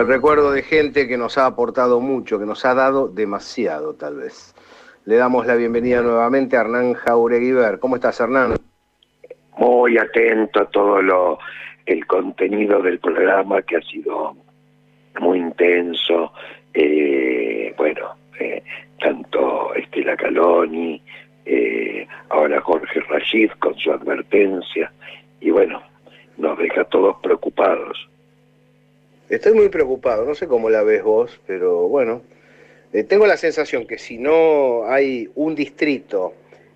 El recuerdo de gente que nos ha aportado mucho, que nos ha dado demasiado tal vez. Le damos la bienvenida nuevamente a Hernán Jaureguiber. ¿Cómo estás, Hernán? Muy atento a todo lo, el contenido del programa que ha sido muy intenso. Eh, bueno, eh, tanto Estela Caloni, eh, ahora Jorge Rashid con su advertencia, y bueno, nos deja todos preocupados. Estoy muy preocupado, no sé cómo la ves vos, pero bueno, eh, tengo la sensación que si no hay un distrito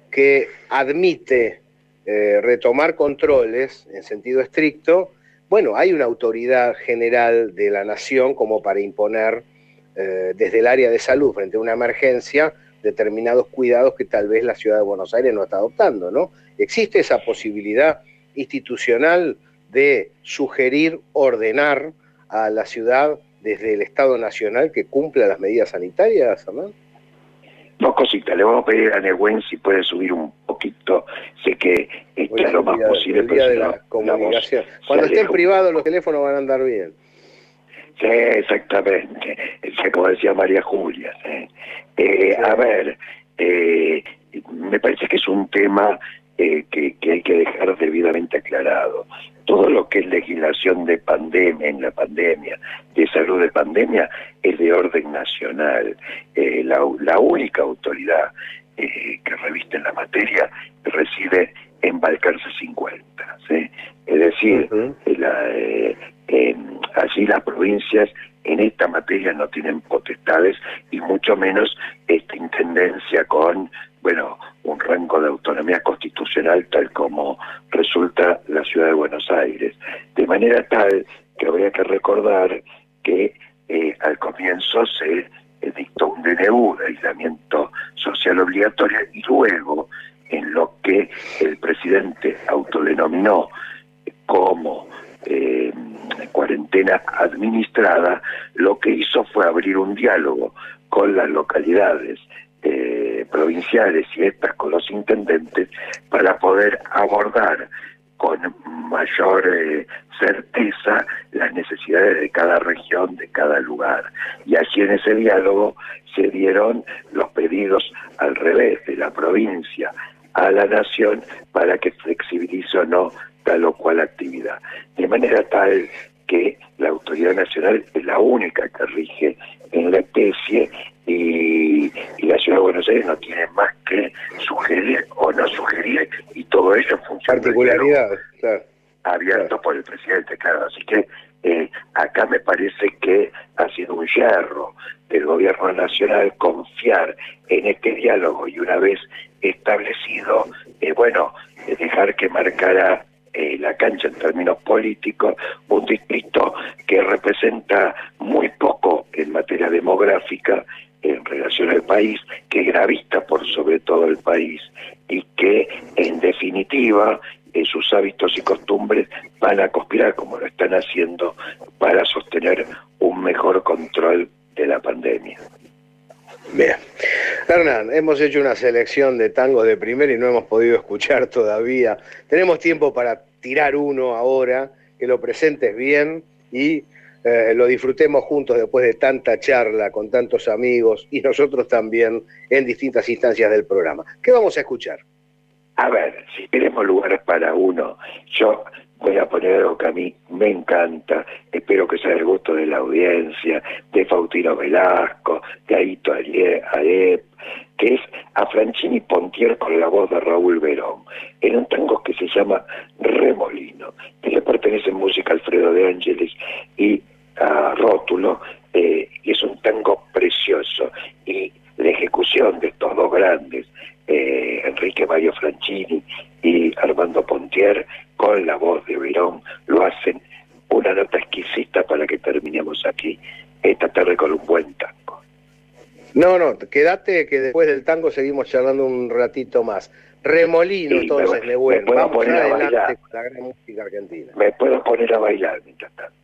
que admite eh, retomar controles en sentido estricto, bueno, hay una autoridad general de la nación como para imponer eh, desde el área de salud frente a una emergencia determinados cuidados que tal vez la ciudad de Buenos Aires no está adoptando, ¿no? ¿Existe esa posibilidad institucional de sugerir, ordenar a la ciudad desde el Estado Nacional que cumpla las medidas sanitarias, Hernán? Dos cositas, le vamos a pedir a Nehuen si puede subir un poquito, sé que está lo más posible. de la, comunicación. Cuando esté en privado los teléfonos van a andar bien. Sí, exactamente, como decía María Julia. Eh, a ver, eh, me parece que es un tema eh, que, hay que dejar debidamente aclarado. Todo lo que es legislación de pandemia, en la pandemia, de salud de pandemia, es de orden nacional. la, única autoridad que reviste en la materia reside en Balcarce 50. Es decir, allí las provincias en esta materia no tienen potestades y mucho menos esta intendencia con, bueno, un rango tal como resulta la ciudad de Buenos Aires. De manera tal que habría que recordar que eh, al comienzo se dictó un DNU de aislamiento social obligatorio y luego en lo que el presidente autodenominó como eh, cuarentena administrada, lo que hizo fue abrir un diálogo con las localidades eh, provinciales y estas con los intendentes para poder abordar con mayor eh, certeza las necesidades de cada región, de cada lugar. Y así en ese diálogo se dieron los pedidos al revés de la provincia a la nación para que flexibilice o no tal o cual actividad. De manera tal que la autoridad nacional es la única que rige en la especie y, la ciudad de Buenos Aires no tiene más que sugerir o no sugerir y todo ello funciona. Particularidades, claro. Abierto por el presidente, claro. Así que eh, acá me parece que ha sido un yerro del gobierno nacional confiar en este diálogo y una vez establecido, eh, bueno, dejar que marcara eh, la cancha en términos políticos, un distrito que representa muy poco en materia demográfica en relación al país, que gravita por sobre todo el país y que en definitiva en sus hábitos y costumbres van a conspirar como lo están haciendo para sostener un mejor control de la pandemia. Bien. Hernán, hemos hecho una selección de tangos de primera y no hemos podido escuchar todavía. Tenemos tiempo para tirar uno ahora, que lo presentes bien y eh, lo disfrutemos juntos después de tanta charla con tantos amigos y nosotros también en distintas instancias del programa. ¿Qué vamos a escuchar? A ver, si queremos lugares para uno, yo voy a poner algo que a mí me encanta, espero que sea el gusto de la audiencia, de Faustino Velasco, de Aito Arep, que es a Franchini Pontier con la voz de Raúl Verón, en un tango que se llama Remolino, que le pertenece en música Alfredo de Ángeles y a Rótulo, eh, y es un tango precioso, y la ejecución de estos dos grandes, eh, Enrique Mario Franchini y Armando Pontier, con la voz de Verón, lo hacen una nota exquisita para que terminemos aquí esta tarde con un buen tango. No, no, quédate que después del tango seguimos charlando un ratito más. Remolino, entonces, me, bueno. Vamos adelante con la gran música argentina. Me puedo poner a bailar mientras tanto.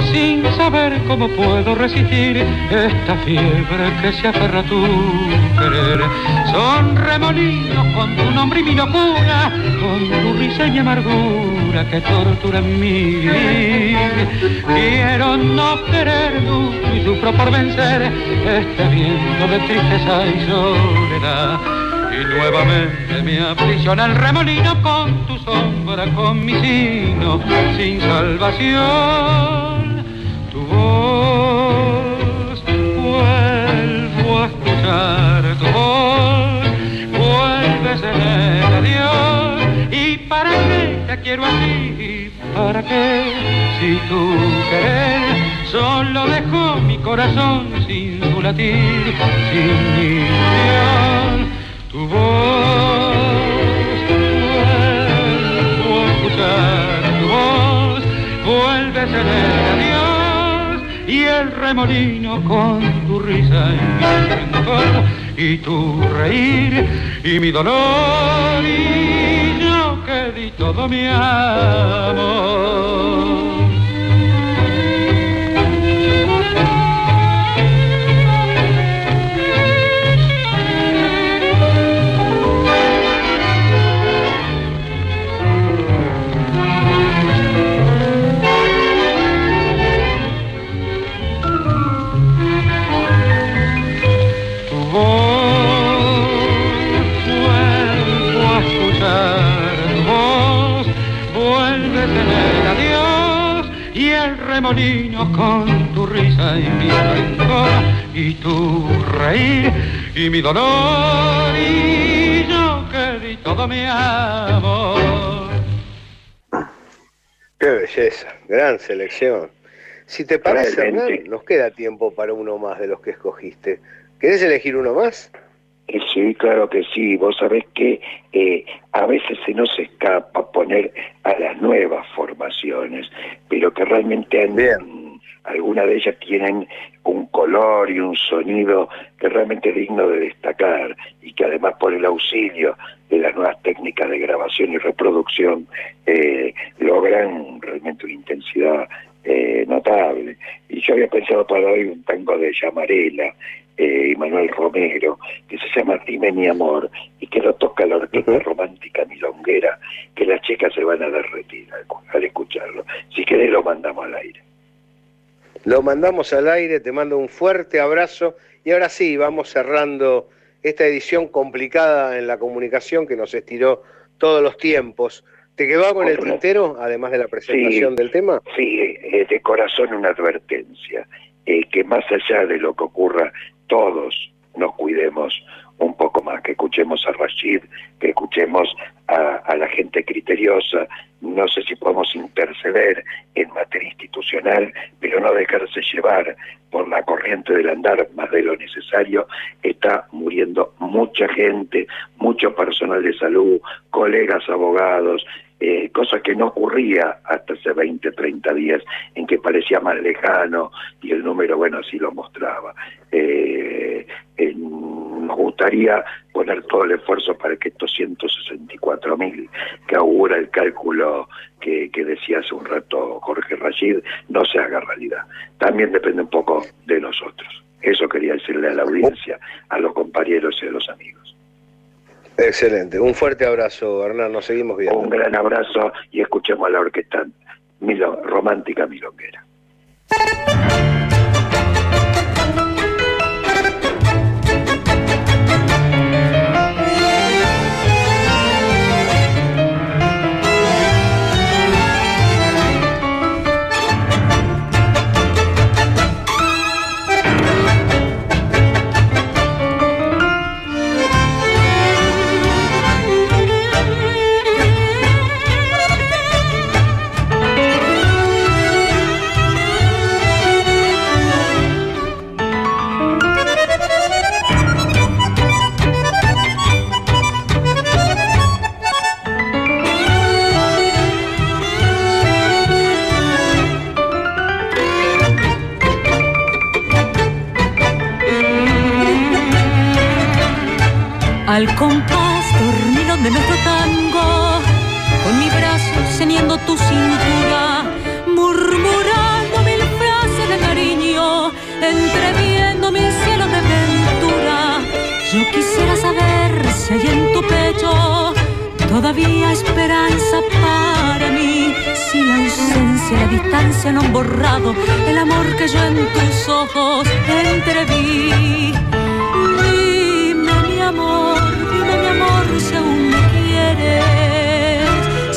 Sin saber cómo puedo resistir esta fiebre que se aferra a tu querer. Son remolinos con tu nombre y mi locura, con tu risa y amargura que tortura mi vivir. Quiero no querer y sufro por vencer este viento de tristeza y soledad. Y nuevamente me aprisiona el remolino con tu sombra, con mi sino, sin salvación. Tu voz, vuelvo a escuchar tu voz, vuelves en el adiós. ¿Y para qué te quiero así? ¿Para qué? Si tú querés, solo dejo mi corazón sin su latir, sin ilusión tu voz, vuelvo a escuchar tu voz, vuelves en el adiós y el remolino con tu risa y mi rencor y tu reír y mi dolor y yo que di todo mi amor. Y mi dolor y yo que di todo mi amor. Qué belleza, gran selección. Si te parece, Hernán, nos queda tiempo para uno más de los que escogiste. ¿Querés elegir uno más? Sí, claro que sí. Vos sabés que eh, a veces se nos escapa poner a las nuevas formaciones, pero que realmente algunas de ellas tienen un color y un sonido que realmente es digno de destacar y que además por el auxilio de las nuevas técnicas de grabación y reproducción eh, logran realmente una intensidad eh, notable. Y yo había pensado para hoy un tango de Llamarela, eh, Manuel Romero, que se llama Dime mi amor, y que lo toca la orquesta romántica milonguera, que las chicas se van a derretir al, escucharlo. Si querés lo mandamos al aire. Lo mandamos al aire, te mando un fuerte abrazo y ahora sí, vamos cerrando esta edición complicada en la comunicación que nos estiró todos los tiempos. ¿Te quedó con el tintero, además de la presentación del tema? Sí, eh, de corazón una advertencia, eh, que más allá de lo que ocurra todos nos cuidemos un poco más, que escuchemos a Rashid, que escuchemos a, la gente criteriosa, no sé si podemos interceder en materia institucional, pero no dejarse llevar por la corriente del andar más de lo necesario, está muriendo mucha gente, mucho personal de salud, colegas abogados, eh, cosa que no ocurría hasta hace 20, 30 días, en que parecía más lejano y el número, bueno, así lo mostraba. Eh, gustaría poner todo el esfuerzo para que estos 164 mil que augura el cálculo que, que, decía hace un rato Jorge Rashid no se haga realidad. También depende un poco de nosotros. Eso quería decirle a la audiencia, a los compañeros y a los amigos. Excelente. Un fuerte abrazo, Hernán. Nos seguimos viendo. Un gran abrazo y escuchemos a la orquesta romántica milonguera. Todavía esperanza para mí. Si la ausencia la distancia no han borrado el amor que yo en tus ojos entreví. Dime mi amor, dime mi amor si aún me quieres.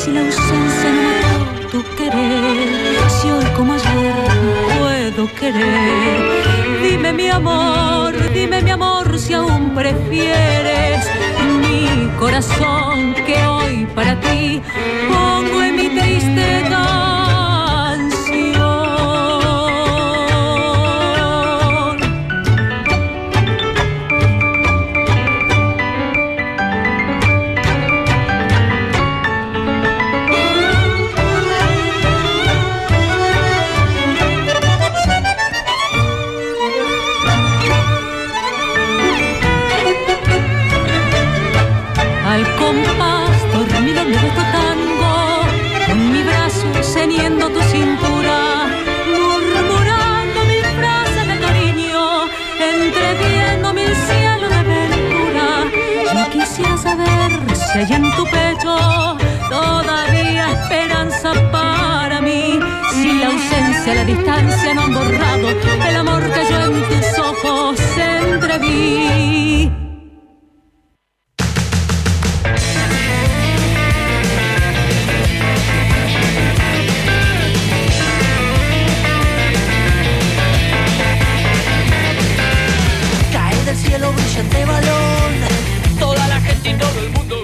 Si la ausencia no mató tu querer, si hoy como ayer puedo querer. Dime mi amor, dime mi amor si aún prefieres corazón que hoy para ti pongo en mi triste distancia no han borrado el amor que yo en tus ojos entreví. Cae del cielo brillante balón, toda la gente y todo el mundo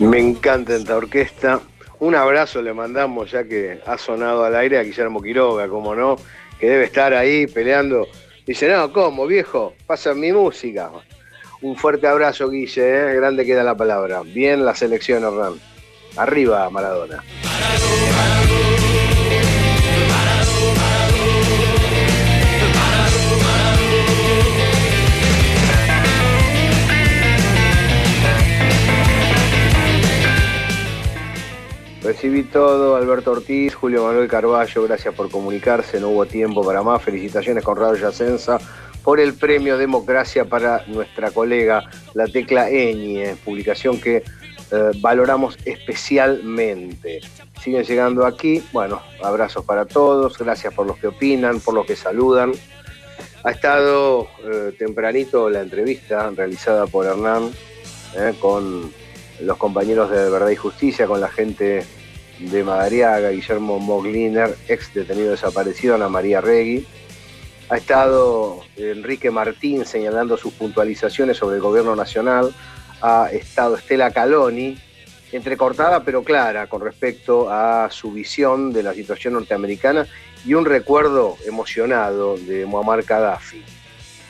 Me encanta esta orquesta. Un abrazo le mandamos, ya que ha sonado al aire a Guillermo Quiroga, como no, que debe estar ahí peleando. Dice, no, ¿cómo, viejo? Pasa mi música. Un fuerte abrazo, Guille, ¿eh? grande queda la palabra. Bien la selección, Hernán. Arriba, Maradona. Recibí todo, Alberto Ortiz, Julio Manuel Carballo, gracias por comunicarse, no hubo tiempo para más. Felicitaciones con Radio Yacenza por el premio Democracia para nuestra colega, la Tecla Eñe, publicación que eh, valoramos especialmente. Siguen llegando aquí, bueno, abrazos para todos, gracias por los que opinan, por los que saludan. Ha estado eh, tempranito la entrevista realizada por Hernán eh, con los compañeros de Verdad y Justicia, con la gente de Madariaga, Guillermo Mogliner, ex detenido desaparecido, Ana María Regui. Ha estado Enrique Martín señalando sus puntualizaciones sobre el gobierno nacional. Ha estado Estela Caloni, entrecortada pero clara con respecto a su visión de la situación norteamericana y un recuerdo emocionado de Muammar Gaddafi.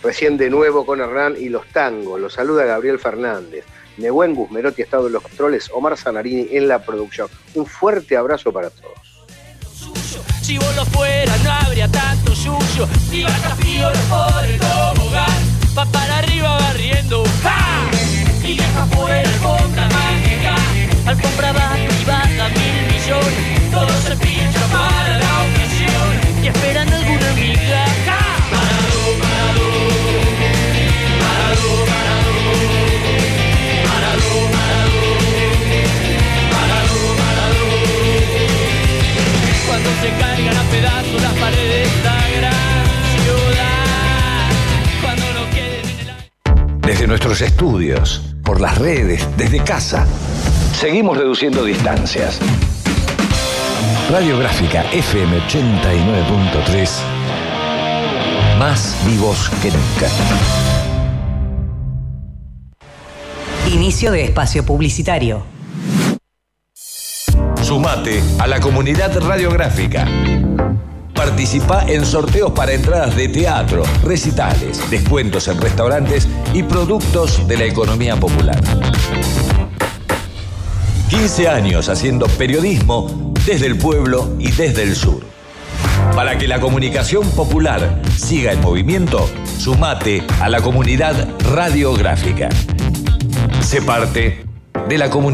Recién de nuevo con Hernán y los tangos. Los saluda Gabriel Fernández. Nebuen Guzmerotti ha estado en los controles, Omar Zanarini en la producción. Un fuerte abrazo para todos. Y mil millones. Se para la Y alguna nuestros estudios, por las redes, desde casa, seguimos reduciendo distancias. Radiográfica FM 89.3, más vivos que nunca. Inicio de espacio publicitario. Sumate a la comunidad radiográfica. Participa en sorteos para entradas de teatro, recitales, descuentos en restaurantes y productos de la economía popular. 15 años haciendo periodismo desde el pueblo y desde el sur. Para que la comunicación popular siga en movimiento, sumate a la comunidad radiográfica. Sé parte de la comunidad.